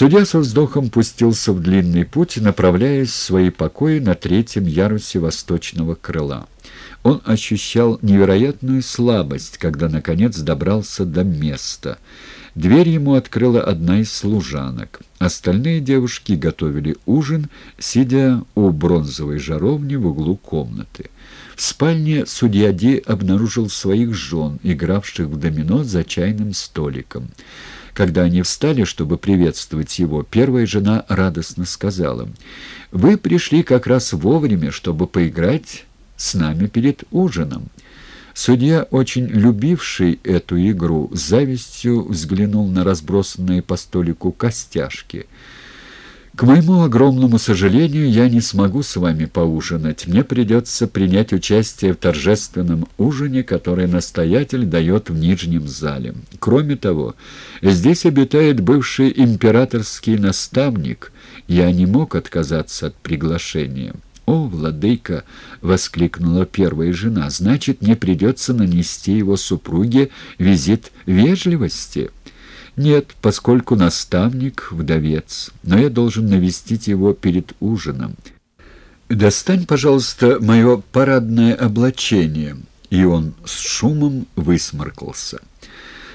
Судья со вздохом пустился в длинный путь, направляясь в свои покои на третьем ярусе восточного крыла. Он ощущал невероятную слабость, когда, наконец, добрался до места. Дверь ему открыла одна из служанок. Остальные девушки готовили ужин, сидя у бронзовой жаровни в углу комнаты. В спальне судья Ди обнаружил своих жен, игравших в домино за чайным столиком. Когда они встали, чтобы приветствовать его, первая жена радостно сказала, «Вы пришли как раз вовремя, чтобы поиграть с нами перед ужином». Судья, очень любивший эту игру, с завистью взглянул на разбросанные по столику костяшки – к моему огромному сожалению, я не смогу с вами поужинать. Мне придется принять участие в торжественном ужине, который настоятель дает в Нижнем зале. Кроме того, здесь обитает бывший императорский наставник. Я не мог отказаться от приглашения». «О, владыка!» — воскликнула первая жена. «Значит, мне придется нанести его супруге визит вежливости». «Нет, поскольку наставник — вдовец, но я должен навестить его перед ужином. Достань, пожалуйста, мое парадное облачение». И он с шумом высморкался.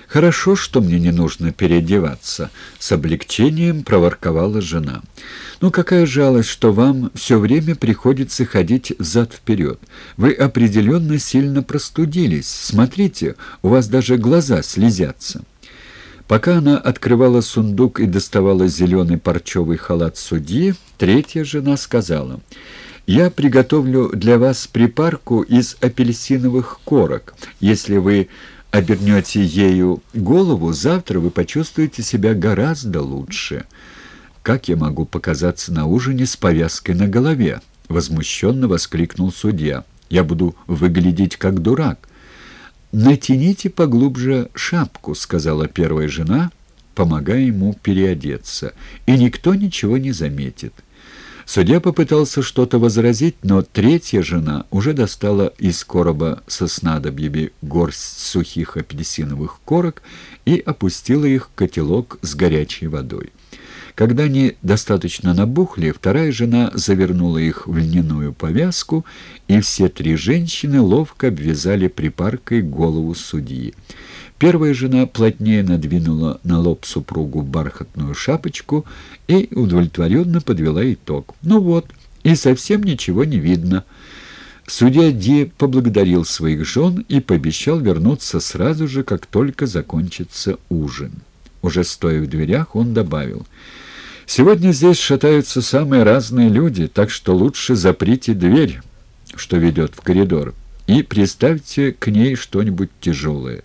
«Хорошо, что мне не нужно переодеваться», — с облегчением проворковала жена. «Ну, какая жалость, что вам все время приходится ходить взад-вперед. Вы определенно сильно простудились. Смотрите, у вас даже глаза слезятся». Пока она открывала сундук и доставала зеленый парчевый халат судьи, третья жена сказала, «Я приготовлю для вас припарку из апельсиновых корок. Если вы обернете ею голову, завтра вы почувствуете себя гораздо лучше». «Как я могу показаться на ужине с повязкой на голове?» — возмущенно воскликнул судья. «Я буду выглядеть как дурак». «Натяните поглубже шапку», — сказала первая жена, помогая ему переодеться, «и никто ничего не заметит». Судья попытался что-то возразить, но третья жена уже достала из короба со снадобьями горсть сухих апельсиновых корок и опустила их в котелок с горячей водой. Когда они достаточно набухли, вторая жена завернула их в льняную повязку, и все три женщины ловко обвязали припаркой голову судьи. Первая жена плотнее надвинула на лоб супругу бархатную шапочку и удовлетворенно подвела итог. «Ну вот, и совсем ничего не видно». Судья Ди поблагодарил своих жен и пообещал вернуться сразу же, как только закончится ужин. Уже стоя в дверях, он добавил — Сегодня здесь шатаются самые разные люди, так что лучше заприте дверь, что ведет в коридор, и приставьте к ней что-нибудь тяжелое.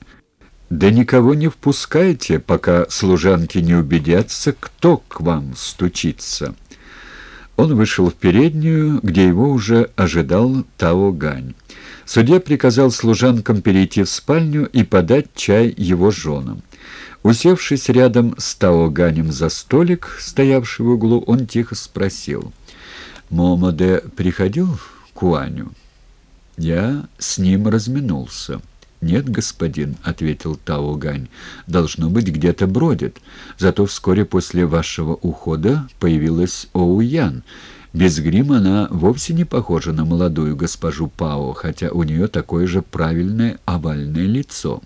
Да никого не впускайте, пока служанки не убедятся, кто к вам стучится». Он вышел в переднюю, где его уже ожидал Тао Гань. Судья приказал служанкам перейти в спальню и подать чай его женам. Усевшись рядом с Таоганем за столик, стоявший в углу, он тихо спросил. «Момоде приходил к Уаню?» «Я с ним разминулся». «Нет, господин», — ответил Таогань, — «должно быть, где-то бродит. Зато вскоре после вашего ухода появилась Оуян». Без грима она вовсе не похожа на молодую госпожу Пао, хотя у нее такое же правильное овальное лицо.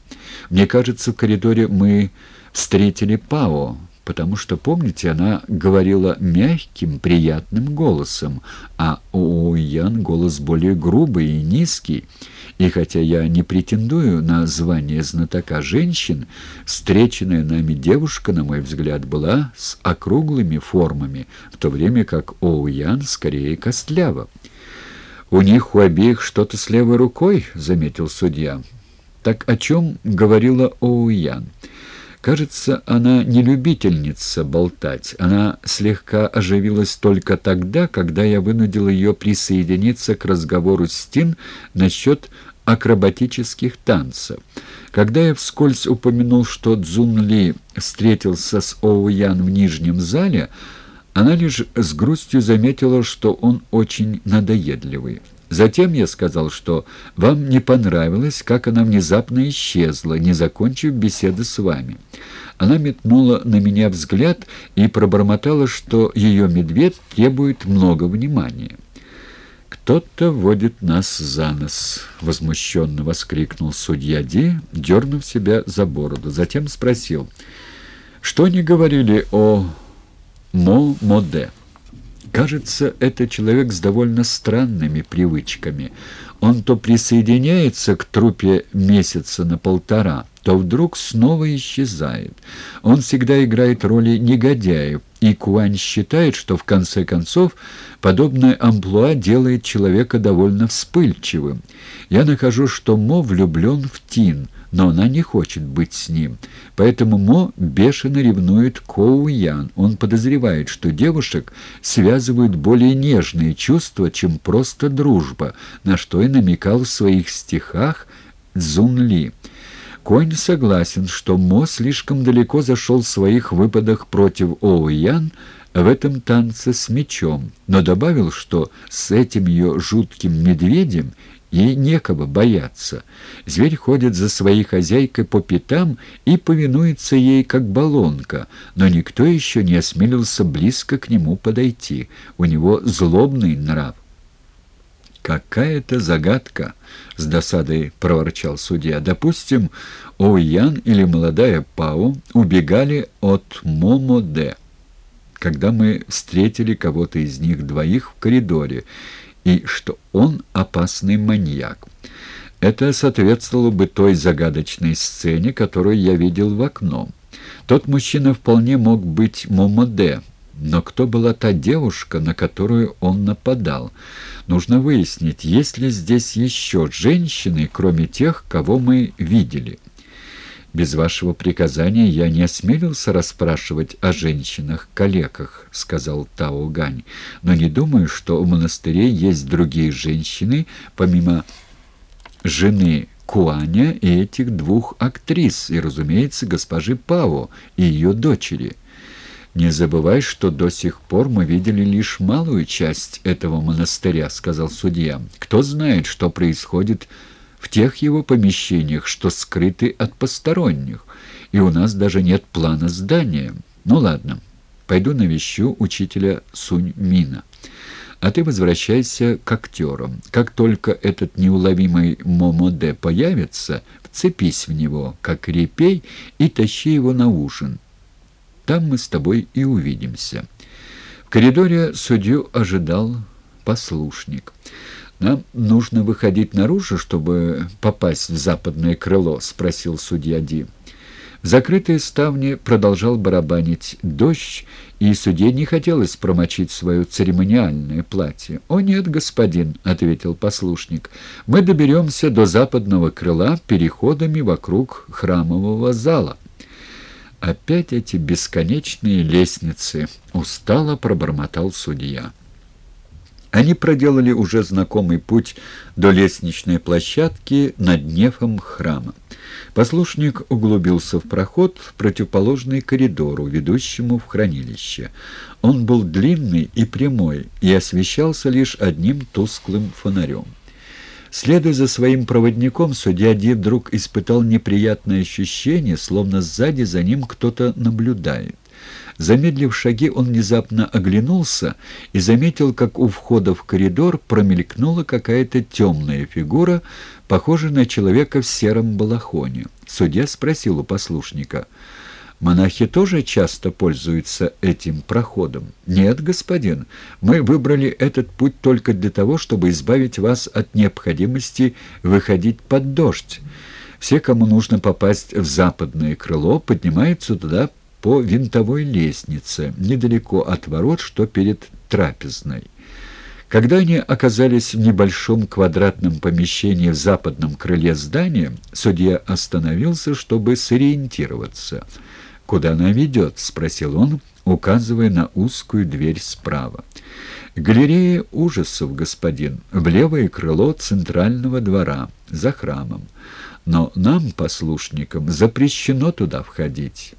Мне кажется, в коридоре мы встретили Пао, потому что, помните, она говорила мягким, приятным голосом, а у Ян голос более грубый и низкий. И хотя я не претендую на звание знатока женщин, встреченная нами девушка, на мой взгляд, была с округлыми формами, в то время как Оуян скорее костлява. «У них у обеих что-то с левой рукой», — заметил судья. «Так о чем говорила Оуян?» Кажется, она не любительница болтать. Она слегка оживилась только тогда, когда я вынудил ее присоединиться к разговору с Тин насчет акробатических танцев. Когда я вскользь упомянул, что Цзун Ли встретился с Оу Ян в нижнем зале, она лишь с грустью заметила, что он очень надоедливый. Затем я сказал, что вам не понравилось, как она внезапно исчезла, не закончив беседы с вами. Она метнула на меня взгляд и пробормотала, что ее медведь требует много внимания. «Кто-то водит нас за нос», — возмущенно воскликнул судья Ди, дернув себя за бороду. Затем спросил, что они говорили о Мо-Моде. Кажется, это человек с довольно странными привычками. Он то присоединяется к трупе месяца на полтора, то вдруг снова исчезает. Он всегда играет роли негодяев, и Куань считает, что в конце концов подобное амплуа делает человека довольно вспыльчивым. Я нахожу, что Мо влюблен в Тин, но она не хочет быть с ним. Поэтому Мо бешено ревнует Коу Ян. Он подозревает, что девушек связывают более нежные чувства, чем просто дружба, на что и намекал в своих стихах Цзун Ли. Конь согласен, что Мо слишком далеко зашел в своих выпадах против Оуян в этом танце с мечом, но добавил, что с этим ее жутким медведем ей некого бояться. Зверь ходит за своей хозяйкой по пятам и повинуется ей, как болонка, но никто еще не осмелился близко к нему подойти. У него злобный нрав. «Какая-то загадка!» — с досадой проворчал судья. «Допустим, Оуян или молодая Пау убегали от Момоде, когда мы встретили кого-то из них двоих в коридоре, и что он опасный маньяк. Это соответствовало бы той загадочной сцене, которую я видел в окно. Тот мужчина вполне мог быть Момоде, но кто была та девушка, на которую он нападал? Нужно выяснить, есть ли здесь еще женщины, кроме тех, кого мы видели. Без вашего приказания я не осмелился расспрашивать о женщинах-калеках, — сказал Тао Гань, — но не думаю, что в монастыре есть другие женщины, помимо жены Куаня и этих двух актрис, и, разумеется, госпожи Пао и ее дочери. «Не забывай, что до сих пор мы видели лишь малую часть этого монастыря», — сказал судья. «Кто знает, что происходит в тех его помещениях, что скрыты от посторонних, и у нас даже нет плана здания. Ну ладно, пойду навещу учителя Сунь Мина. А ты возвращайся к актерам. Как только этот неуловимый Момоде появится, вцепись в него, как репей, и тащи его на ужин». Там мы с тобой и увидимся». В коридоре судью ожидал послушник. «Нам нужно выходить наружу, чтобы попасть в западное крыло?» — спросил судья Ди. В закрытые ставни продолжал барабанить дождь, и судье не хотелось промочить свое церемониальное платье. «О нет, господин», — ответил послушник, — «мы доберемся до западного крыла переходами вокруг храмового зала». «Опять эти бесконечные лестницы!» — устало пробормотал судья. Они проделали уже знакомый путь до лестничной площадки над нефом храма. Послушник углубился в проход, противоположный коридору, ведущему в хранилище. Он был длинный и прямой и освещался лишь одним тусклым фонарем. Следуя за своим проводником, судья Ди вдруг испытал неприятное ощущение, словно сзади за ним кто-то наблюдает. Замедлив шаги, он внезапно оглянулся и заметил, как у входа в коридор промелькнула какая-то темная фигура, похожая на человека в сером балахоне. Судья спросил у послушника — Монахи тоже часто пользуются этим проходом. Нет, господин, мы выбрали этот путь только для того, чтобы избавить вас от необходимости выходить под дождь. Все, кому нужно попасть в западное крыло, поднимаются туда по винтовой лестнице, недалеко от ворот, что перед трапезной. Когда они оказались в небольшом квадратном помещении в западном крыле здания, судья остановился, чтобы сориентироваться – «Куда она ведет?» — спросил он, указывая на узкую дверь справа. «Галерея ужасов, господин, в левое крыло центрального двора, за храмом. Но нам, послушникам, запрещено туда входить».